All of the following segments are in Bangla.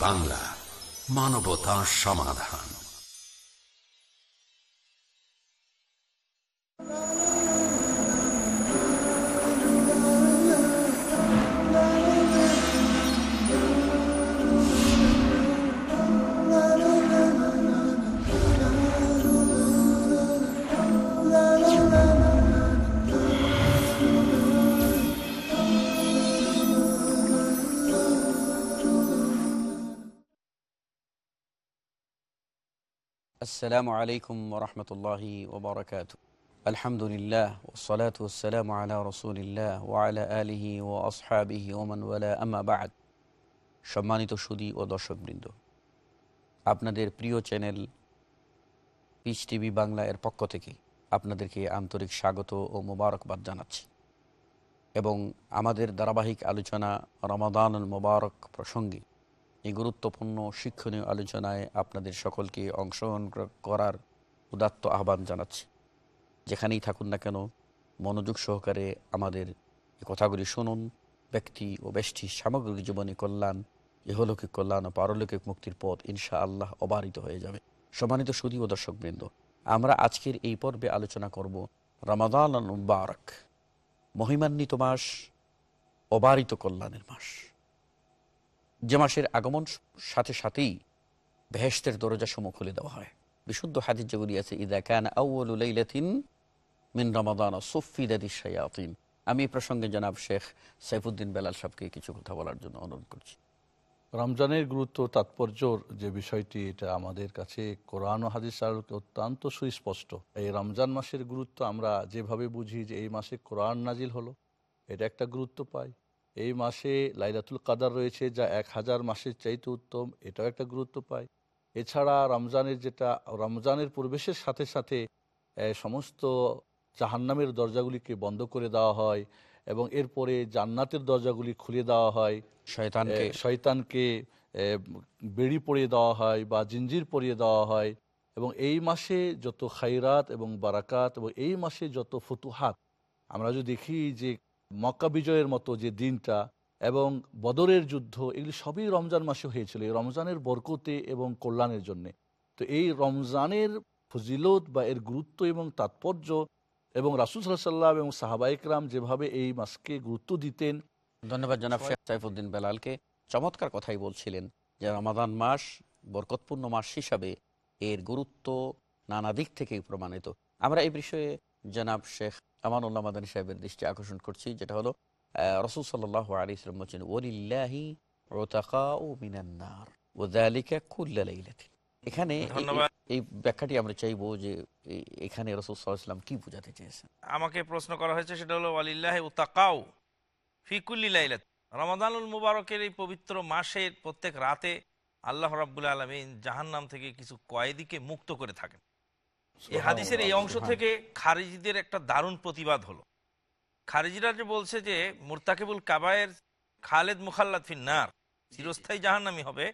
বাংলা মানবতা সমাধান। আসসালামু আলাইকুম রহমতুল্লাহি ওবরাকাত আলহামদুলিল্লাহ ওসলাত ওসালাম আলা রসুলিল্লাহ ওয়ালা আলিহি ও আসহাবিহি ওমান ওয়ালা আমাবাদ সম্মানিত সুদি ও দর্শকবৃন্দ, আপনাদের প্রিয় চ্যানেল পিস টিভি বাংলা এর পক্ষ থেকে আপনাদেরকে আন্তরিক স্বাগত ও মোবারকবাদ জানাচ্ছি। এবং আমাদের ধারাবাহিক আলোচনা রমাদান মোবারক প্রসঙ্গে এই গুরুত্বপূর্ণ শিক্ষণীয় আলোচনায় আপনাদের সকলকে অংশগ্রহণ করার উদাত্ত আহ্বান জানাচ্ছি। যেখানেই থাকুন না কেন, মনোযোগ সহকারে আমাদের এই কথাগুলি শুনুন। ব্যক্তি ও ব্যষ্টি সামগ্রিক জীবনে কল্যাণ, ইহলৌকিক কল্যাণ ও পারলৌকিক মুক্তির পথ ইনশা আল্লাহ অবারিত হয়ে যাবে। সম্মানিত সুদী ও দর্শকবৃন্দ, আমরা আজকের এই পর্বে আলোচনা করব রমাদান মহিমান্বিত মাস, অবারিত কল্যাণের মাস। যে মাসের আগমন সাথে সাথেই বেহেস্তের দরজা সমূহ খুলে দেওয়া হয়। বিশুদ্ধ হাদিস যেগুলি আছে, ইদা কান আউ্লাইলাতিন মিন রমাদান সুফিদাদি আমি এই প্রসঙ্গে জনাব শেখ সাইফুদ্দিন বেলাল সাহেবকে কিছু কথা বলার জন্য অনুরোধ করছি। রমজানের গুরুত্ব তাৎপর্যর যে বিষয়টি, এটা আমাদের কাছে কোরআন ও হাদিস আলোকে অত্যন্ত সুস্পষ্ট। এই রমজান মাসের গুরুত্ব আমরা যেভাবে বুঝি যে এই মাসে কোরআন নাজিল হলো, এটা একটা গুরুত্ব পাই এই মাসে লাইলাতুল কাদার রয়েছে যা এক হাজার মাসের চাইতে উত্তম এটাও একটা গুরুত্ব পায়। এছাড়া রমজানের যেটা রমজানের প্রবেশের সাথে সাথে সমস্ত জাহান্নামের দরজাগুলিকে বন্ধ করে দেওয়া হয় এবং এরপরে জান্নাতের দরজাগুলি খুলে দেওয়া হয়। শয়তানকে। শয়তানকে বেড়ি পরিয়ে দেওয়া হয় বা জিঞ্জির পরিয়ে দেওয়া হয়। এবং এই মাসে যত খাইরাত এবং বারাকাত এবং এই মাসে যত ফতুহাত আমরা যদি দেখি যে মক্কা বিজয়ের মতো যে দিনটা এবং বদরের যুদ্ধ, এগুলি সবই রমজান মাসে হয়েছিল, এই রমজানের বরকতে এবং কল্যাণের জন্যে। তো এই রমজানের ফজিলত বা এর গুরুত্ব এবং তাৎপর্য এবং রাসুল সাল্লাম এবং সাহাবাইকরাম যেভাবে এই মাসকে গুরুত্ব দিতেন। ধন্যবাদ জনাব শেখ সাইফুদ্দিন বেলালকে। চমৎকার কথাই বলছিলেন যে রমাদান মাস বরকতপূর্ণ মাস হিসাবে এর গুরুত্ব নানা দিক থেকেই প্রমাণিত। আমরা এই বিষয়ে জনাব শেখ আমানুল্লাহ মাদানী সাহেবের দৃষ্টি আকর্ষণ করছি যেটা হলো রসুল সাল্লাহ আলী ইসলাম বলছেন ওলিল্লাহি মিনান্নার ওদালিকা কুল্লাইলাতিন এখানে এই ব্যাখ্যাটি আমরা চাইব যে এখানে রসুল সাল্লাম কি বোঝাতে চেয়েছেন। আমাকে প্রশ্ন করা হয়েছে সেটা হলো ওয়ালিল্লাহ উতাকাউ রমাদানুল মুবারকের এই পবিত্র মাসের প্রত্যেক রাতে আল্লাহ রাব্বুল আলমিন জাহান্নাম থেকে কিছু কয়েদিকে মুক্ত করে থাকেন। এই হাদিসের এই অংশ থেকে খারিজিদের একটা দারুণ প্রতিবাদ হলো। খারিজিরা যে বলছে যে মুরতাকিবুল কাবায়ের খালেদ মুখাল্লাদ ফিন্নার চিরস্থায়ী জাহান্নামি হবে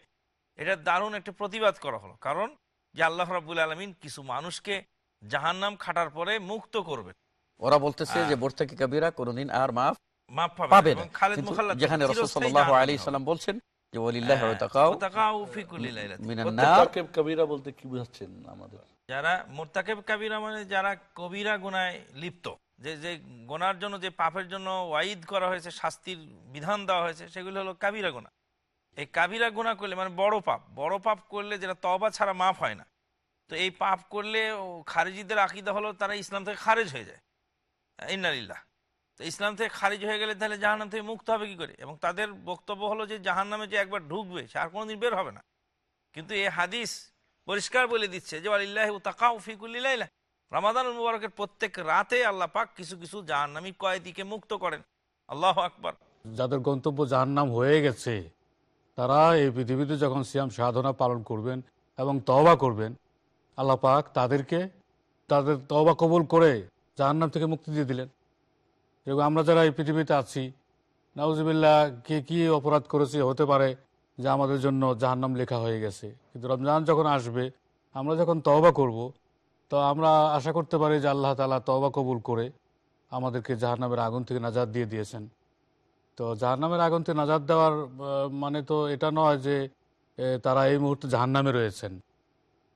এটা দারুণ একটা প্রতিবাদ করা হলো। কারণ যে আল্লাহ রাবুল আলমিন কিছু মানুষকে জাহান্নাম খাটার পরে মুক্ত করবে। ওরা বলতেছে যে মোরতাকি কাবিরা কোনদিন আর মাফ মাফ পাবে না খালেদ মুখাল্লাদ যেখানে রাসূল সাল্লাল্লাহু আলাইহি সাল্লাম বলছেন যে ওয়ালিল্লাহি ওয়া তাকাউ তাকাউ ফি কুল্লি লাইলাত। মিনান নার। বলতে কি বুঝাচ্ছেন আমাদের? যারা মোরতাকেব কাবিরা মানে যারা কবিরা গুনায় লিপ্ত, যে যে গোনার জন্য, যে পাপের জন্য ওয়াইদ করা হয়েছে, শাস্তির বিধান দেওয়া হয়েছে, সেগুলো হলো কাবিরা গোনা। এই কাবিরা গোনা করলে মানে বড় পাপ বড় পাপ করলে যেটা তবা ছাড়া মাফ হয় না। তো এই পাপ করলে খারিজিদের আকিদা হলো তারা ইসলাম থেকে খারেজ হয়ে যায়। ইন্নালিল্লাহ। তো ইসলাম থেকে খারিজ হয়ে গেলে তাহলে জাহান্নাম থেকে মুক্ত হবে কি করে? এবং তাদের বক্তব্য হলো যে জাহান্নামে যে একবার ঢুকবে, সে আর কোনোদিন বের হবে না। কিন্তু এই হাদিস পরিষ্কার বলে দিচ্ছে যে আলিল্লাহ তাকাউ ফিকুল্লিল্লাহ রমাদান মুবারকের প্রত্যেক রাতে আল্লাহ পাক কিছু কিছু জাহান্নামী কয়েদিকে মুক্ত করেন। আল্লাহ আকবর। যাদের গন্তব্য জাহান্নাম হয়ে গেছে, তারা এই পৃথিবীতে যখন সিয়াম সাধনা পালন করবেন এবং তওবা করবেন, আল্লাহ পাক তাদেরকে, তাদের তওবা কবুল করে জাহান্নাম থেকে মুক্তি দিয়ে দিলেন। এবং আমরা যারা এই পৃথিবীতে আছি নাউজিবিল্লা কে কী অপরাধ করেছি হতে পারে যে আমাদের জন্য জাহান্নাম লেখা হয়ে গেছে। কিন্তু রমজান যখন আসবে আমরা যখন তওবা করব তো আমরা আশা করতে পারি যে আল্লাহ তালা তওবা কবুল করে আমাদেরকে জাহান্নামের আগুন থেকে নাজাদ দিয়ে দিয়েছেন। তো জাহান্নামের আগুন থেকে নাজাদ দেওয়ার মানে তো এটা নয় যে তারা এই মুহূর্তে জাহান্নামে রয়েছেন।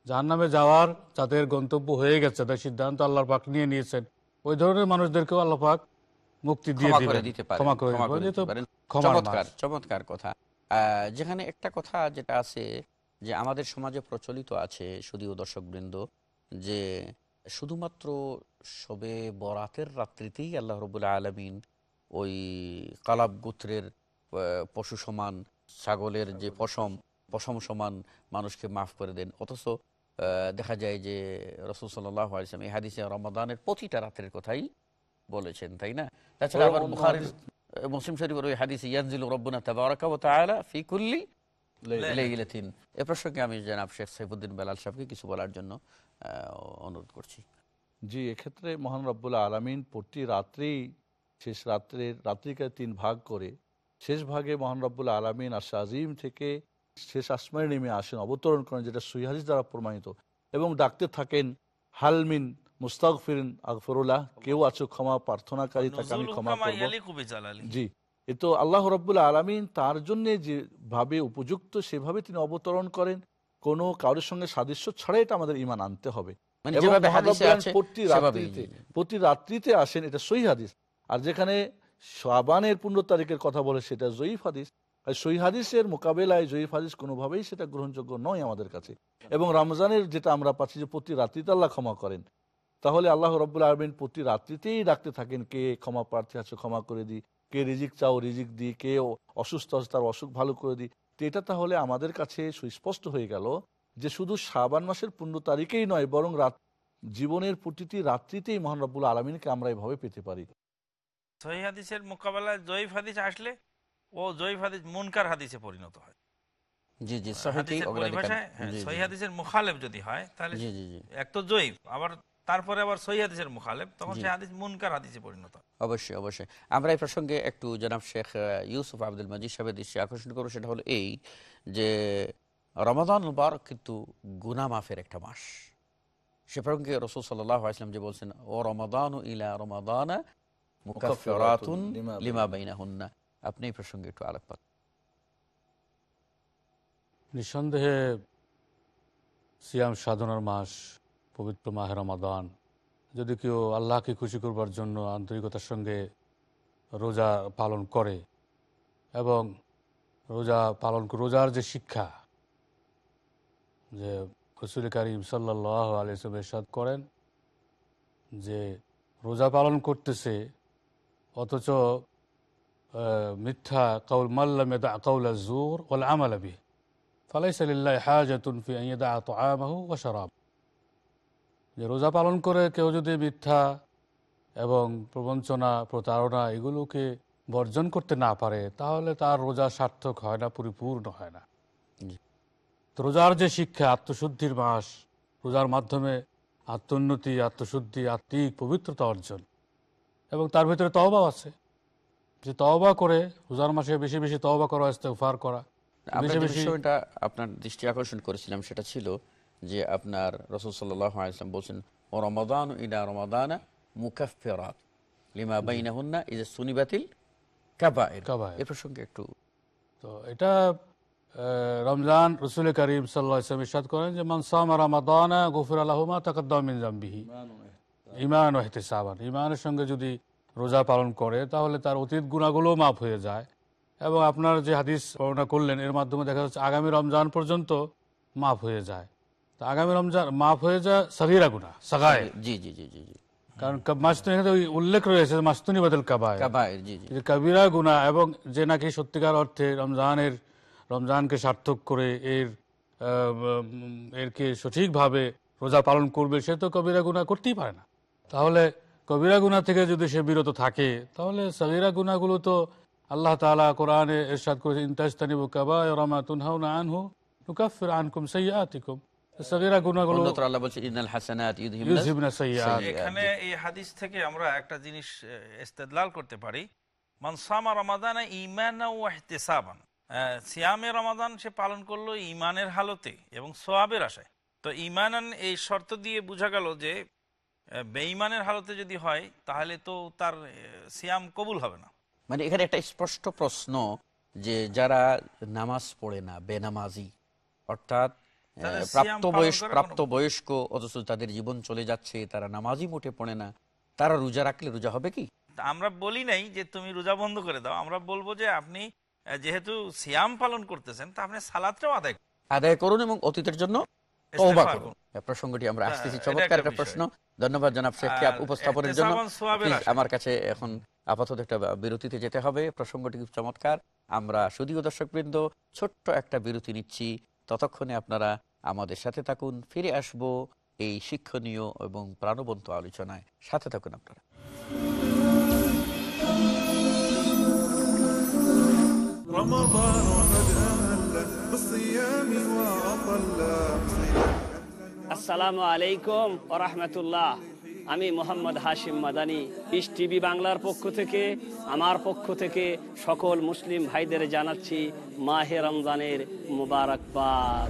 জাহান্নামে যাওয়ার যাদের গন্তব্য হয়ে গেছে তাদের সিদ্ধান্ত আল্লাহর পাক নিয়ে নিয়েছেন। ওই ধরনের মানুষদেরকেও আল্লাহ পাক মুক্তি দিয়ে দিতে ক্ষমা করে চমৎকার চমৎকার কথা। যেখানে একটা কথা যেটা আছে যে আমাদের সমাজে প্রচলিত আছে শুধুও দর্শকবৃন্দ যে শুধুমাত্র সবে বরাতের রাত্রিতেই আল্লাহ রবুল্লা আলমিন ওই কালাব গোত্রের পশু সমান ছাগলের যে পশম পশম সমান মানুষকে মাফ করে দেন। অথচ দেখা যায় যে রসুল সাল্লাহ আলিয়াম এই হাদিসে রমাদানের প্রতিটা রাত্রের কথাই বলেছেন তাই না? তাছাড়া বরং আবার বুখারীর মুসলিম শরীফের ওই হাদিসে, ইয়ানজিলু রব্বুনা তাবারাকা ওয়া তাআলা ফি কুল্লি লে- এ প্রসঙ্গে আমি জানাব শেখ সাইফুদ্দিন বেলাল সাহেবকে কিছু বলার জন্য অনুরোধ করছি। জি, এক্ষেত্রে মহান রব্বুল্লাহ আলমিন প্রতি রাত্রেই, শেষ রাত্রের, রাত্রিকে তিন ভাগ করে, শেষ ভাগে মহান রব্বুল্লাহ আলমিন আর আজিম থেকে শেষ আসমানে নেমে আসেন, অবতরণ করেন, যেটা সুইহাদিস দ্বারা প্রমাণিত। এবং ডাকতে থাকেন হালমিন মুস্তাক ফিরিন আকফরুল্লাহ কেউ আছো ক্ষমা প্রার্থনাকারী তাকে আমি ক্ষমা করব। জি এ তো আল্লাহ রব্বুল আলমিন তার জন্য যেভাবে উপযুক্ত সেভাবে তিনি অবতরণ করেন। কোনো কারোর সঙ্গে সাদৃশ্য ছাড়াই এটা আমাদের ইমান আনতে হবে। মানে প্রতি রাত্রিতে প্রতি রাত্রিতে আসেন এটা সহি হাদিস। আর যেখানে শাবানের পনেরো তারিখের কথা বলে সেটা জয়ীফ হাদিস। আর সহি হাদিসের মোকাবেলায় জয়ীফ হাদিস কোনোভাবেই সেটা গ্রহণযোগ্য নয় আমাদের কাছে। এবং রমজানের যেটা আমরা পাচ্ছি যে প্রতি রাত্রিতে আল্লাহ ক্ষমা করেন। তাহলে আল্লাহ রব্বুল আলমিন প্রতি রাত্রিতেই ডাকতে থাকেন কে ক্ষমা প্রার্থী আছে ক্ষমা করে দিই কে রিজিক চাও রিজিক দিই কে অসুস্থ আছে তার অসুখ ভালো করে দিই। তো এটা তাহলে আমাদের কাছে সুস্পষ্ট হয়ে গেল যে শুধু শাবান মাসের পনেরো তারিখেই নয় বরং রাত জীবনের প্রতিটি রাত্রিতেই মহান রব্বুল আলমিনকে আমরা এভাবে পেতে পারি। সহি হাদিসের মোকাবেলায় জয়ীফ হাদিস আসলে ও জয়ীফ হাদিস মুনকার হাদিসে পরিণত হয়। জি জি পরিভাষায় হ্যাঁ, সহি হাদিসের মুখালেফ যদি হয় তাহলে জি জি জি। এক তো জয়ীফ আবার তারপরে আবার সহি হাদিসের মুখালেফ তখন জি। সে হাদিস মুনকার হাদিসে পরিণত। অবশ্যই অবশ্যই। আমরা এই প্রসঙ্গে একটু জনাব শেখ ইউসুফ আব্দুল মজিদ সাহেবের দৃষ্টি আকর্ষণ করব সেটা হলো এই যে রমাদান মুবারক কিন্তু গুনা মাফের একটা মাস। সে প্রসঙ্গে রসুল সাল্লাহ আসলাম যে বলছেন ও রমাদান ইলা রমাদান মুকাফিরাতুন লিমা লিমা বাইনাহুন্না। আপনি এই প্রসঙ্গে একটু আলোকপাত নিঃসন্দেহে সিয়াম সাধনার মাস পবিত্র মাহে রমাদান। যদি কেউ আল্লাহকে খুশি করবার জন্য আন্তরিকতার সঙ্গে রোজা পালন করে এবং রোজা পালন রোজার যে শিক্ষা যে রসুল করিম সাল্লাহ আলিয়াম এরশাদ করেন যে রোজা পালন করতেছে অথচ মিথ্যা কাউল মাল্লাম কাউল জোর ওলা আমাল আবি ফালাইসা লিল্লাহ হাজাতুন ফি আন ইয়াদা তাআমাহু ওয়া শারাব। যে রোজা পালন করে কেউ যদি মিথ্যা এবং প্রবঞ্চনা প্রতারণা এগুলোকে বর্জন করতে না পারে তাহলে তার রোজা সার্থক হয় না পরিপূর্ণ হয় না। তো রোজার যে শিক্ষা আত্মশুদ্ধির মাস রোজার মাধ্যমে আত্মোন্নতি আত্মশুদ্ধি আত্মিক পবিত্রতা অর্জন এবং তার ভিতরে তওবা আছে। যে তওবা করে রোজার মাসে বেশি বেশি তওবা করা ইস্তেগফার করা আপনার দৃষ্টি আকর্ষণ করেছিলাম সেটা ছিল যে আপনার রসুল সাল্লাহ আলাইসলাম বলছেন ও রমাদান ইলা রমাদানা মুকাফেরাত লিমা বাইনাহুন্না ইজ সুনিবাতিল কাবায়ের। এ প্রসঙ্গে একটু তো এটা রমজান রসুল করিম সাল্লাহ ইসলাম ইরশাদ করেন যে মানসামা রামাদানা গফির আল্লাহমা তাকদ্দামিন জাম্বিহি। ইমান ও এহতেসাবান ইমানের সঙ্গে যদি রোজা পালন করে তাহলে তার অতীত গুণাগুলো মাফ হয়ে যায়। এবং আপনার যে হাদিস বর্ণনা করলেন এর মাধ্যমে দেখা যাচ্ছে আগামী রমজান পর্যন্ত মাফ হয়ে যায়। তো আগামী রমজান মাফ হয়ে যায় সগিরা গুণা সাগায় জি জি জি জি জি। কারণ মাস্তুনি উল্লেখ রয়েছে মাস্তুনি বদল কাবায় জি জি। কবিরা গুণা এবং যে নাকি সত্যিকার অর্থে রমজানের রমজানকে সার্থক করে এর এরকে সঠিকভাবে রোজা পালন করবে সে তো কবিরা গুণা করতেই পারে না। তাহলে কবিরা গুণা থেকে যদি সে বিরত থাকে তাহলে সগিরা গুণাগুলো তো আল্লাহ তাআলা কোরআনে এরশাদ করেছে ইনতাস্তানিবু কাবা রমা তুনহাউনা আনহু নুকাফির আনকুম সাইয়্যাতিকুম। সগিরা গুণাগুলো অন্যত্র আল্লাহ বলছে ইন্নাল হাসানাত ইউযহিবনা ইউযহিবনা সাইয়্যাত। এখানে এই হাদিস থেকে আমরা একটা জিনিস ইস্তেদলাল করতে পারি। মানসামা রমাদানা ইমান ও এহতেসাবান সিয়ামে রমাদান সে পালন করল ইমানের হালতে এবং সোয়াবের আশায়। তো এই শর্ত দিয়ে বোঝা গেল যে বেঈমানের হালতে যদি হয় তাহলে তো তার সিয়াম কবুল হবে না। মানে এখানে একটা স্পষ্ট প্রশ্ন যে যারা নামাজ পড়ে না বেনামাজি অর্থাৎ আহ, তাদের সিয়াম প্রাপ্ত পালন বয়স করার প্রাপ্ত কোনো- বয়স্ক অথচ তাদের জীবন চলে যাচ্ছে তারা নামাজই মোটে পড়ে না। তারা রোজা রাখলে রোজা হবে কি? আমরা বলি নাই যে তুমি রোজা বন্ধ করে দাও আমরা বলব যে আপনি যেহেতু সিয়াম পালন করতেছেন তা আপনি সালাদটাও আদায় আদায় করুন এবং অতীতের জন্য প্রসঙ্গটি আমরা আসতেছি এটা চমৎকার একটা একটা প্রশ্ন। ধন্যবাদ জনাব শেখকে উপস্থাপনের জন্য। ইহতেসাবান সোয়াবের Please, আশায়। আমার কাছে এখন আপাতত একটা বিরতিতে যেতে হবে। প্রসঙ্গটি খুব চমৎকার। আমরা শুধুও দর্শকবৃন্দ ছোট্ট একটা বিরতি নিচ্ছি। ততক্ষণে আপনারা আমাদের সাথে থাকুন ফিরে আসব এই শিক্ষণীয় এবং প্রাণবন্ত আলোচনায় সাথে থাকুন আপনারা رمضان قد أهل بالصيام وأطل আসসালামু আলাইকুম ওরহমতুল্লাহ আমি মোহাম্মদ হাশিম মাদানি পিস টিভি বাংলার পক্ষ থেকে আমার পক্ষ থেকে সকল মুসলিম ভাইদের জানাচ্ছি মাহে রমজানের মুবারকবাদ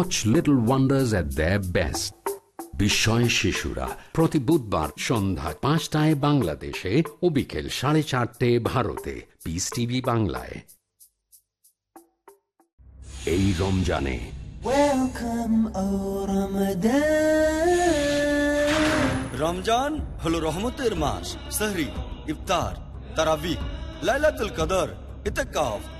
Watch little wonders at the best বিস্ময় শিশুরা প্রতি বুধবার সন্ধ্যা পাঁচটায় বাংলাদেশে ও বিকেল সাড়ে চারটে ভারতে। পিস টিভি বাংলায়। এই রমজানে। রমজান হলো রহমতের মাস সাহরি ইফতার তারাবি লাইলাতুল কদর ইতকাফ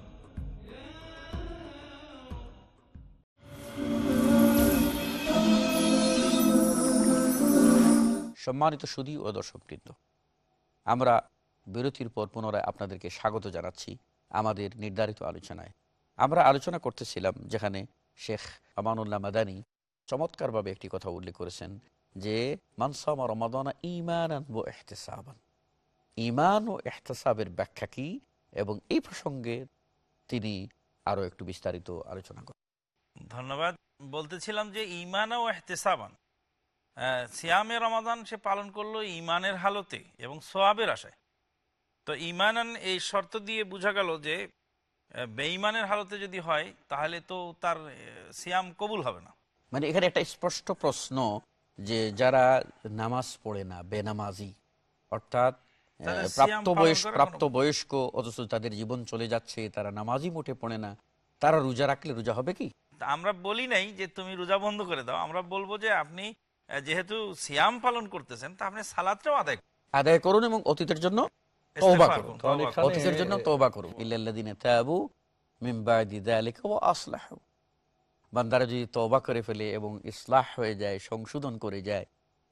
সম্মানিত সুদী ও দর্শকবৃন্দ, আমরা বিরতির পর পুনরায় আপনাদেরকে স্বাগত জানাচ্ছি আমাদের নির্ধারিত আলোচনায়। আমরা আলোচনা করতেছিলাম যেখানে শেখ আমানুল্লাহ মাদানী চমৎকারভাবে একটি কথা উল্লেখ করেছেন যে মানসামা রমাদানা ইমান ও এহতেসাবান। ইমান ও এহতেসাবের ব্যাখ্যা কি এবং এই প্রসঙ্গে তিনি আরও একটু বিস্তারিত আলোচনা করেন। ধন্যবাদ। বলতেছিলাম যে ইমান ও এহতেসাবান সিয়ামে রমাদান সে পালন করল ইমানের হালতে এবং সোয়াবের আশায়। তো ইমানান এই শর্ত দিয়ে বোঝা গেল যে বেঈমানের হালতে যদি হয় তাহলে তো তার সিয়াম কবুল হবে না। মানে এখানে একটা স্পষ্ট প্রশ্ন যে যারা নামাজ পড়ে না বেনামাজি অর্থাৎ আহ, তাদের সিয়াম প্রাপ্ত পালন বয়স করার প্রাপ্ত কোনো- বয়স্ক অথচ তাদের জীবন চলে যাচ্ছে তারা নামাজই মোটে পড়ে না তারা রোজা রাখলে রোজা হবে কি? আমরা বলি নাই যে তুমি রোজা বন্ধ করে দাও। আমরা বলব যে আপনি যেহেতু সিয়াম পালন করতেছেন তা আপনি সালাদটাও আদায় করুন। আদায় করুন এবং অতীতের জন্য তওবা করুন করুন, তওবা করুন। অতীতের জন্য তওবা করুন ইল্লাল্লাযিনা তাবু মিন বাদি যালিকা ওয়া আসলাহু বান্দারা যদি তওবা করে ফেলে এবং ইসলাহ হয়ে যায় সংশোধন করে যায়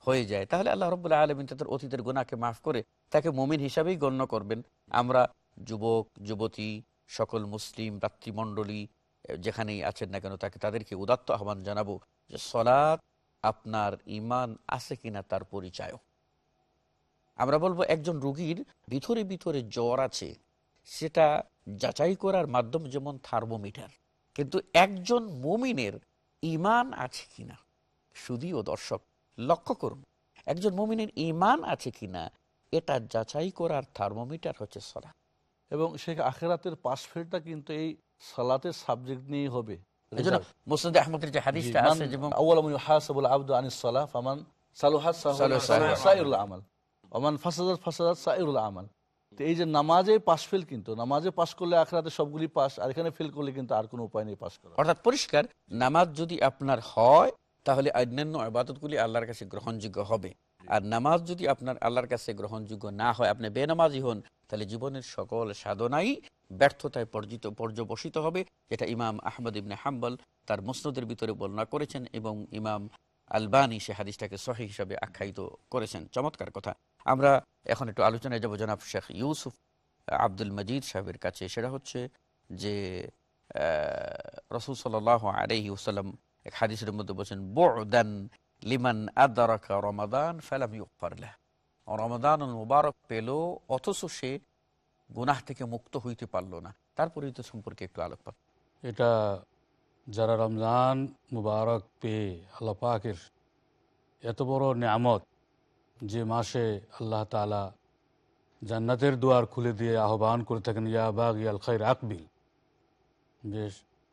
হয়ে যায় তাহলে আল্লাহ রব্বুল্লাহ আলমিন তাদের অতীতের গুনাহকে মাফ করে তাকে মমিন হিসাবেই গণ্য করবেন আমরা যুবক যুবতী সকল মুসলিম ভাতৃমণ্ডলী যেখানেই আছেন না কেন তাকে তাদেরকে উদাত্ত আহ্বান জানাব যে সলাৎ আপনার ইমান আছে কিনা তার পরিচয়। আমরা বলব একজন রুগীর ভিতরে ভিতরে জ্বর আছে, সেটা যাচাই করার মাধ্যম যেমন থার্মোমিটার। কিন্তু একজন মুমিনের ইমান আছে কিনা শুধুও দর্শক, লক্ষ্য করুন, একজন মমিনের ইমান আছে কিনা, এটা যাচাই করার থার্মোমিটার হচ্ছে সলা এবং সে আখেরাতের পাশ ফেলটা কিন্তু এই সালাতের সাবজেক্ট নিয়েই হবে। এই জন্য মুসনাদ আহমদের যে হাদিসটা আছে যেমন আউয়ালামু ইউহাসাবুল আবদু আনিস সালাহ ফামান সালুহাত সালুহাত সালুহাত। সাইরুল আমাল ওমান ফাসাদাত ফাসাদাত সাইরুল আমাল তো এই যে নামাজে পাশ ফেল কিন্তু নামাজে পাশ করলে আখরাতে সবগুলি পাস আর এখানে ফেল করলে কিন্তু আর কোনো উপায় নেই পাস করা অর্থাৎ পরিষ্কার নামাজ যদি আপনার হয় তাহলে অন্যান্য আবাদতগুলি আল্লাহর কাছে গ্রহণযোগ্য হবে। আর নামাজ যদি আপনার আল্লাহর কাছে গ্রহণযোগ্য না হয় আপনি বেনামাজি হন তাহলে জীবনের সকল সাধনাই ব্যর্থতায় পর্যিত পর্যবসিত হবে, যেটা ইমাম আহমদ ইবনে হাম্বল তার মুসনদের ভিতরে বর্ণনা করেছেন এবং ইমাম আলবানি সে হাদিসটাকে সহি হিসাবে আখ্যায়িত করেছেন। চমৎকার কথা। আমরা এখন একটু আলোচনায় যাব জনাব শেখ ইউসুফ আব্দুল মজিদ সাহেবের কাছে। সেটা হচ্ছে যে রসুল সাল আলহি এক হাদিসের মধ্যে বলছেন, বোদান লিমান আদারাকা রমাদান ফেলাম ইউফারলাহ রমাদান মুবারক পেল, অথচ সে গুনাহ থেকে মুক্ত হইতে পারল না। তারপরে তো সম্পর্কে একটু আলোকপাত। এটা যারা রমজান মুবারক পেয়ে আল্লাহ পাকের এত বড় নিয়ামত যে মাসে আল্লাহ তালা জান্নাতের দুয়ার খুলে দিয়ে আহ্বান করে থাকেন ইয়া বাগ ইয়াল খাইর আকবিল যে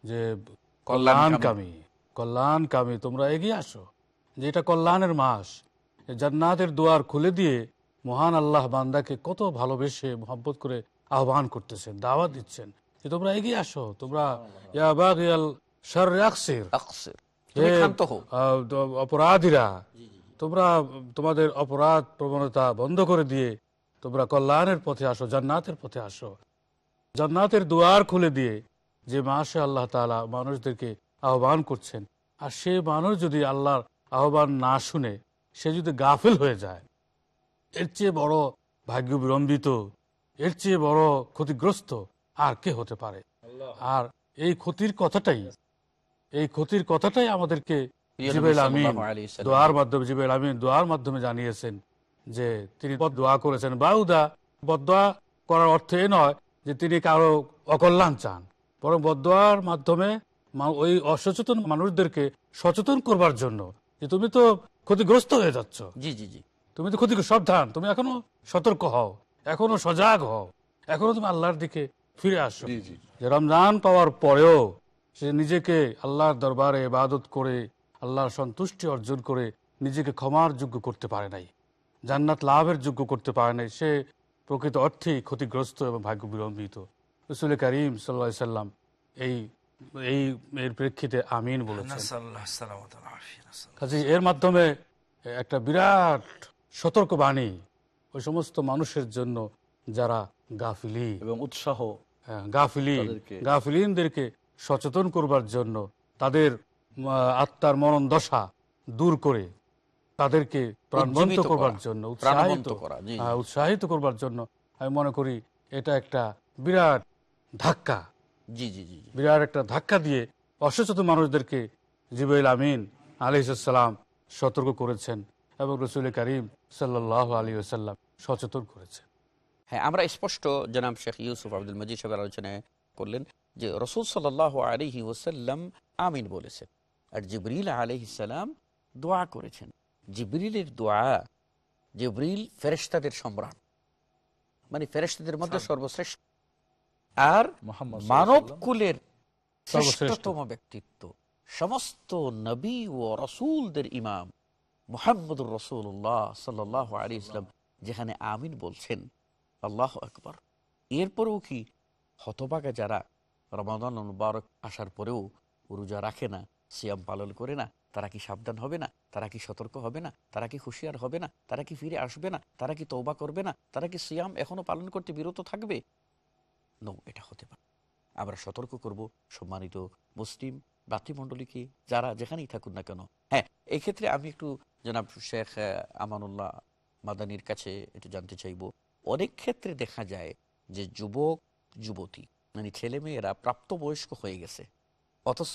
যে কল্যাণকামী। কল্যাণকামী তোমরা এগিয়ে আসো। যে এটা কল্যাণের মাস জান্নাতের দুয়ার খুলে দিয়ে মহান আল্লাহ বান্দাকে কত ভালোবেসে মোহাব্বত করে আহ্বান করতেছেন দাওয়াত দিচ্ছেন। যে তোমরা এগিয়ে আসো তোমরা অপরাধীরা তোমরা তোমাদের অপরাধ প্রবণতা বন্ধ করে দিয়ে তোমরা কল্যাণের পথে আসো জান্নাতের পথে আসো। জান্নাতের দুয়ার খুলে দিয়ে যে মাসে আল্লাহ তালা মানুষদেরকে আহ্বান করছেন আর সে মানুষ যদি আল্লাহর আহ্বান না শুনে সে যদি গাফিল হয়ে যায় এর চেয়ে বড় ভাগ্য বিলম্বিত এর চেয়ে বড় ক্ষতিগ্রস্ত আর কে হতে পারে? আর এই ক্ষতির কথাটাই এই ক্ষতির কথাটাই আমাদেরকে নবী আমিন। দোয়ার মাধ্যমে জিবেল আমিন দোয়ার মাধ্যমে জানিয়েছেন যে তিনি দোয়া করেছেন। বাউদা বদোয়া করার অর্থ এ নয় যে তিনি কারও অকল্যাণ চান। বরং বদোয়ার মাধ্যমে ওই অসচেতন মানুষদেরকে সচেতন করবার জন্য যে তুমি তো ক্ষতিগ্রস্ত হয়ে যাচ্ছ। জি জি জি। তুমি তো ক্ষতি সাবধান তুমি এখনও সতর্ক হও। এখনও সজাগ হও। এখনও তুমি আল্লাহর দিকে ফিরে আসো। যে রমজান পাওয়ার পরেও সে নিজেকে আল্লাহর দরবারে ইবাদত করে আল্লাহর সন্তুষ্টি অর্জন করে নিজেকে ক্ষমার যোগ্য করতে পারে নাই জান্নাত লাভের যোগ্য করতে পারে নাই। সে প্রকৃত অর্থেই ক্ষতিগ্রস্ত এবং ভাগ্য বিলম্বিত রসুল করিম সাল্লা সাল্লাম এই এই এর প্রেক্ষিতে আমিন বলেছেন। কাজে এর মাধ্যমে একটা বিরাট সতর্ক বাণী ওই সমস্ত মানুষের জন্য যারা গাফিলি এবং উৎসাহ হ্যাঁ, গাফিলি গাফিলিনদেরকে সচেতন করবার জন্য তাদের আত্মার মরণ দশা দূর করে তাদেরকে প্রাণবন্ত করবার করা, জন্য উৎসাহিত। হ্যাঁ, উৎসাহিত করবার জন্য আমি মনে করি এটা একটা বিরাট ধাক্কা জি জি জি জি। বিরাট একটা ধাক্কা দিয়ে অসচেতন মানুষদেরকে জিবাইল আমিন আলহিসাল্লাম সতর্ক করেছেন এবং রসুল করিম সাল্লাহ আলী আসাল্লাম সচেতন করেছেন হ্যাঁ আমরা স্পষ্ট জনাব শেখ ইউসুফ আব্দুল মজিদ সাহেবের আলোচনায় করলেন যে রসুল সাল আলহি ওসাল্লাম আমিন বলেছেন আর জিবরিল আলহিসাল্লাম দোয়া করেছেন। জিবরিলের দোয়া জিবরিল ফেরেশতাদের সম্রাট। মানে ফেরেশতাদের মধ্যে সর্বশ্রেষ্ঠ। আর মোহাম্মদ মানব কুলের। শ্রেষ্ঠতম ব্যক্তিত্ব। সমস্ত নবী ও রসুলদের ইমাম মুহাম্মদুর রসুল্লাহ সাল্লাহ আলী ইসলাম যেখানে আমিন বলছেন, আল্লাহ আকবর। এরপরেও কি হতবাগা যারা রমাদান মুবারক আসার পরেও রোজা রাখে না, সিয়াম পালন করে না, তারা কি সাবধান হবে না? তারা কি সতর্ক হবে না? তারা কি হুঁশিয়ার হবে না? তারা কি ফিরে আসবে না? তারা কি তৌবা করবে না? তারা কি সিয়াম এখনও পালন করতে বিরত থাকবে? নো এটা হতে পারে আমরা সতর্ক করব সম্মানিত মুসলিম ভাতৃমণ্ডলীকে, যারা যেখানেই থাকুন না কেন। হ্যাঁ এক্ষেত্রে আমি একটু জনাব শেখ আমানুল্লাহ মাদানির কাছে একটু জানতে চাইব। অনেক ক্ষেত্রে দেখা যায় যে যুবক যুবতী মানে ছেলে মেয়েরা প্রাপ্তবয়স্ক হয়ে গেছে। অথচ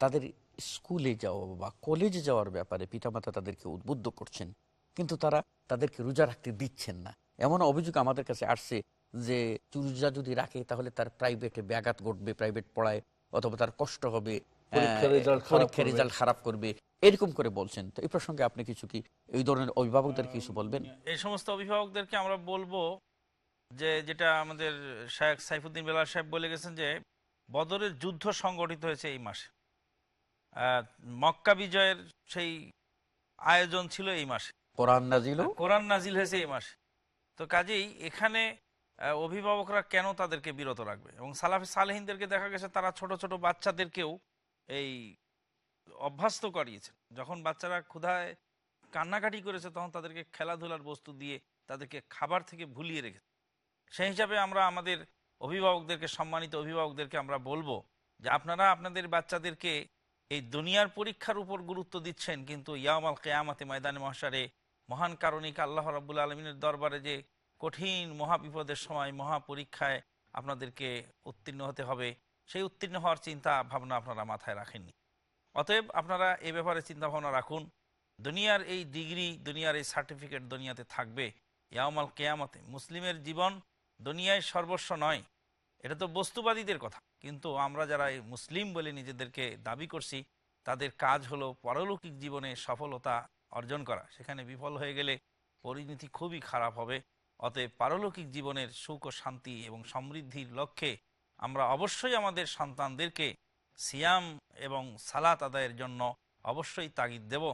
তাদের স্কুলে যাওয়া বা কলেজে যাওয়ার ব্যাপারে পিতামাতা তাদেরকে উদ্বুদ্ধ করছেন। কিন্তু তারা তাদেরকে রোজা রাখতে দিচ্ছেন না। এমন অভিযোগ আমাদের কাছে আসছে যে রোজা যদি রাখে তাহলে তার প্রাইভেটে ব্যাঘাত ঘটবে প্রাইভেট পড়ায় অথবা তার কষ্ট হবে পরীক্ষার। রেজাল্ট খারাপ করবে। এরকম করে বলছেন। তো এই প্রসঙ্গে আপনি কিছু কি এই ধরনের অভিভাবকদের কিছু বলবেন? এই সমস্ত অভিভাবকদেরকে আমরা বলব যে যেটা আমাদের শেখ সাইফুদ্দিন বেলা সাহেব বলে গেছেন যে বদরের যুদ্ধ সংগঠিত হয়েছে এই মাসে। মক্কা বিজয়ের সেই আয়োজন ছিল এই মাসে। কোরআন নাজিল? কোরআন নাজিল হয়েছে এই মাসে। তো কাজেই এখানে অভিভাবকরা কেন তাদেরকে বিরত রাখবে? এবং সালাফি সালেহিনদেরকে দেখা গেছে তারা ছোট ছোট বাচ্চাদেরকেও এই অভ্যস্ত করিয়েছে যখন বাচ্চারা ক্ষুধায় কান্নাকাটি করেছে, তখন তাদেরকে খেলাধুলার বস্তু দিয়ে তাদেরকে খাবার থেকে ভুলিয়ে রেখেছে সেই হিসাবে আমরা আমাদের অভিভাবকদেরকে, সম্মানিত অভিভাবকদেরকে আমরা বলব যে আপনারা আপনাদের বাচ্চাদেরকে এই দুনিয়ার পরীক্ষার উপর গুরুত্ব দিচ্ছেন, কিন্তু ইয়ামাল কেয়ামাতে ময়দানে মহাসারে মহান কারণিক আল্লাহ রাবুল আলমিনের দরবারে যে কঠিন মহাবিপদের সময় মহা পরীক্ষায় আপনাদেরকে উত্তীর্ণ হতে হবে, সেই উত্তীর্ণ হওয়ার চিন্তা, ভাবনা আপনারা মাথায় রাখেননি। অতএব আপনারা এ ব্যাপারে চিন্তা ভাবনা রাখুন। দুনিয়ার এই ডিগ্রি, দুনিয়ার এই সার্টিফিকেট দুনিয়াতে থাকবে। ইয়ামাল কেয়ামতে মুসলিমের জীবন দুনিয়ায় সর্বস্ব নয়। এটা তো বস্তুবাদীদের কথা। কিন্তু আমরা যারা এই মুসলিম বলে নিজেদেরকে দাবি করছি, তাদের কাজ হলো পরলৌকিক জীবনে সফলতা অর্জন করা। সেখানে বিফল হয়ে গেলে পরিণতি খুবই খারাপ হবে। অতএব পারলৌকিক জীবনের সুখ ও শান্তি এবং সমৃদ্ধির লক্ষ্যে আমরা অবশ্যই আমাদের সন্তানদেরকে সিয়াম এবং সালাত আদায়ের জন্য অবশ্যই তাগিদ দেব।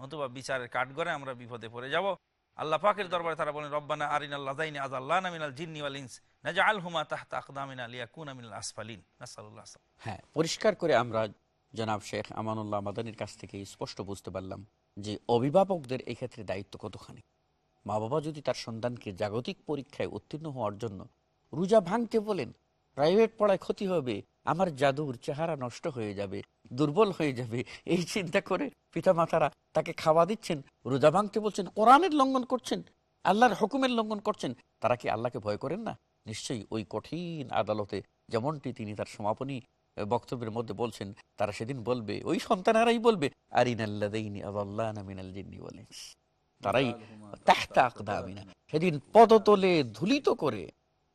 নতুবা বিচারের কাঠগড়ে আমরা বিপদে পড়ে যাব। আল্লাহ পাকের দরবারে তারা বলেন, রব্বানা আরিন আল্লাহ আজ আল্লাহ নামিনাল জিন্নি ওয়াল ইনস নাজা আল হুমা তাহতা আকদামিনা কুন আমিন আসফালিন নাসাল্লাহ হ্যাঁ পরিষ্কার করে আমরা জনাব শেখ আমানুল্লাহ মাদানির কাছ থেকে স্পষ্ট বুঝতে পারলাম যে অভিভাবকদের এক্ষেত্রে দায়িত্ব কতখানি। মা বাবা যদি তার সন্তানকে জাগতিক পরীক্ষায় উত্তীর্ণ হওয়ার জন্য রোজা ভাঙতে বলেন, প্রাইভেট পড়ায় ক্ষতি হবে আমার জাদুর চেহারা নষ্ট হয়ে যাবে, দুর্বল হয়ে যাবে। এই চিন্তা করে পিতামাতারা তাকে খাওয়া দিচ্ছেন, রোজা ভাঙতে বলছেন, কোরআনের লঙ্ঘন করছেন, আল্লাহর হুকুমের লঙ্ঘন করছেন। তারা কি আল্লাহকে ভয় করেন না? নিশ্চয়ই ওই কঠিন আদালতে যেমনটি তিনি তার সমাপনী বক্তব্যের মধ্যে বলছেন, তারা সেদিন বলবে, ওই সন্তানেরাই বলবে আরিনাল্লাদাইনি আদাল্লাহ মিনাল জিন্নি বলে তারাই সেদিন পদতলে ধুলিত করে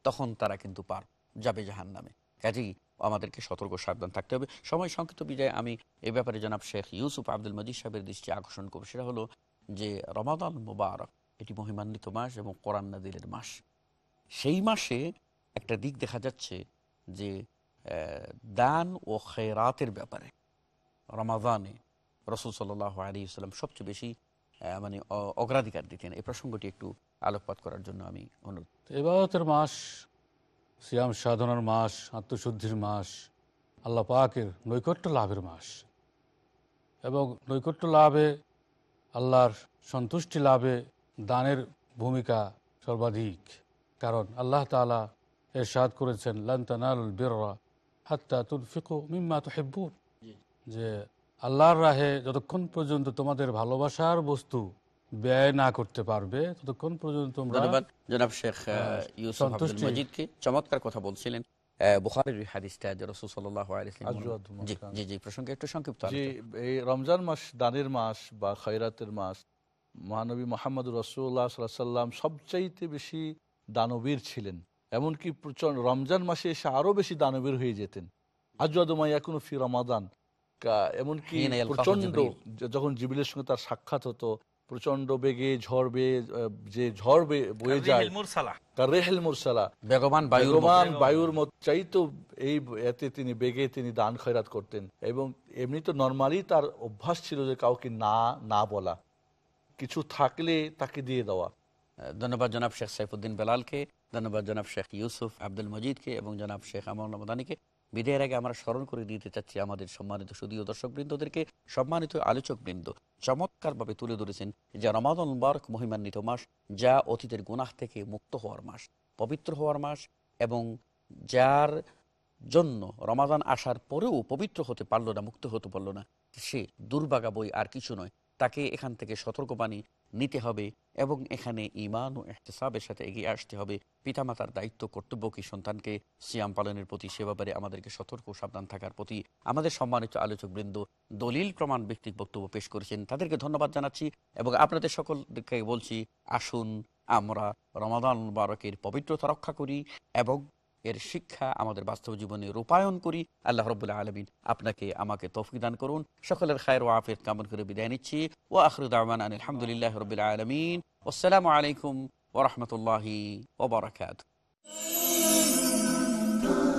তখন তারা কিন্তু পার যাবে জাহান নামে কাজেই আমাদেরকে সতর্ক সাবধান থাকতে হবে। সময় সংক্ষিপ্ত বিজয় আমি এ ব্যাপারে জনাব শেখ ইউসুফ আব্দুল মজিদ সাহেবের দৃষ্টি আকর্ষণ করব। সেটা হলো যে রমাদান মুবারক এটি মহিমান্বিত মাস এবং কোরআন নাদিলের মাস। সেই মাসে একটা দিক দেখা যাচ্ছে যে দান ও খেরাতের ব্যাপারে রমাদানে রসুল সাল্লাহ আলী ইসলাম সবচেয়ে বেশি মানে অগ্রাধিকার দিতেন। এই প্রসঙ্গটি একটু আলোকপাত করার জন্য আমি অনুরোধ। এবারতের মাস সিয়াম সাধনার মাস, আত্মশুদ্ধির মাস, আল্লাহ পাকের নৈকট্য লাভের মাস। এবং নৈকট্য লাভে আল্লাহর সন্তুষ্টি লাভে দানের ভূমিকা সর্বাধিক। কারণ আল্লাহ তালা এরশাদ করেছেন লান্তানালুল বিররা হাত্তা তুলফিকু মিম্মা তুহিব্বুন। যে আল্লাহর রাহে যতক্ষণ পর্যন্ত তোমাদের ভালোবাসার বস্তু ব্যয় না করতে পারবে ততক্ষণ পর্যন্ত ধন্যবাদ জনাব শেখ ইউসুফ আব্দুল মজিদকে চমৎকার কথা বলছিলেন। আহ, হাদিসটা যে রসুল সাল্লাহ জি জি জি প্রসঙ্গে একটু সংক্ষিপ্ত যে এই রমজান মাস দানের মাস বা খয়রাতের মাস মহানবী মোহাম্মদ রসুল্লাহ সাল্লাম সবচাইতে বেশি দানবীর ছিলেন। এমনকি প্রচণ্ড রমজান মাসে এসে আরও বেশি দানবীর হয়ে যেতেন। আজওয়াদুমাই এখন ফি রমাদান। এমনকি প্রচণ্ড যখন জিবিলের সঙ্গে তার সাক্ষাৎ হতো প্রচণ্ড বেগে ঝড় বেয়ে যে ঝড় বয়ে যায়। মুরসালা। তার রেহেল মুরসালা। বেগবান বেগবান বায়ুর মত। চাইতো এই এতে তিনি বেগে তিনি দান খয়রাত করতেন। এবং এমনি তো নর্মালি তার অভ্যাস ছিল যে কাউকে না না বলা। কিছু থাকলে তাকে দিয়ে দেওয়া। ধন্যবাদ জনাব শেখ সাইফুদ্দিন বেলালকে ধন্যবাদ জনাব শেখ ইউসুফ আব্দুল মজিদকে এবং জনাব শেখ রমদানিকে বিদায়ের আগে আমরা স্মরণ করে দিতে চাচ্ছি আমাদের সম্মানিত সুদীয় দর্শক বৃন্দদেরকে সম্মানিত আলোচক বৃন্দ চমৎকারভাবে তুলে ধরেছেন যে রমাদন মুবারক মহিমান্বিত মাস, যা অতীতের গুনাহ থেকে মুক্ত হওয়ার মাস, পবিত্র হওয়ার মাস এবং যার জন্য রমাদান আসার পরেও পবিত্র হতে পারল না, মুক্ত হতে পারল না। সে দুর্বাগা বই আর কিছু নয়। তাকে এখান থেকে সতর্কবাণী নিতে হবে এবং এখানে ইমান ও এহতেসাবের সাথে এগিয়ে আসতে হবে। পিতামাতার দায়িত্ব, কর্তব্য কি সন্তানকে সিয়াম পালনের প্রতি সে ব্যাপারে আমাদেরকে সতর্ক সাবধান থাকার প্রতি আমাদের সম্মানিত আলোচক বৃন্দ দলিল প্রমাণ ব্যক্তিক বক্তব্য পেশ করেছেন। তাদেরকে ধন্যবাদ জানাচ্ছি এবং আপনাদের সকলকে বলছি, আসুন আমরা রমাদান বারকের পবিত্রতা রক্ষা করি এবং এর শিক্ষা আমাদের বাস্তব জীবনে রূপায়ণ করি। আল্লাহ রবুল্লা আলমিন আপনাকে আমাকে তৌফিক দান করুন। সকলের খায়ের ও আফেদ কামন করে বিদায় নিচ্ছি। ও আখরুদ্দামান আলহামদুলিল্লাহ রবিল আলমিন। আসসালামু আলাইকুম ওরহমতুল্লাহি ওবরাকাত Oh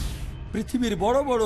পৃথিবীর বড় বড়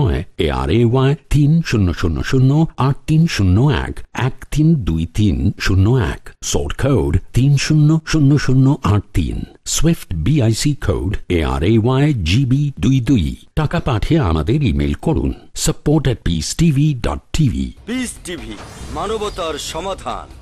শূন্য এক এক কোড তিন শূন্য শূন্য শূন্য আট তিন। Swift BIC code A R A Y GB দুই দুই। টাকা পাঠিয়ে আমাদের ইমেল করুন। Support Peace TV dot TV মানবতার সমাধান।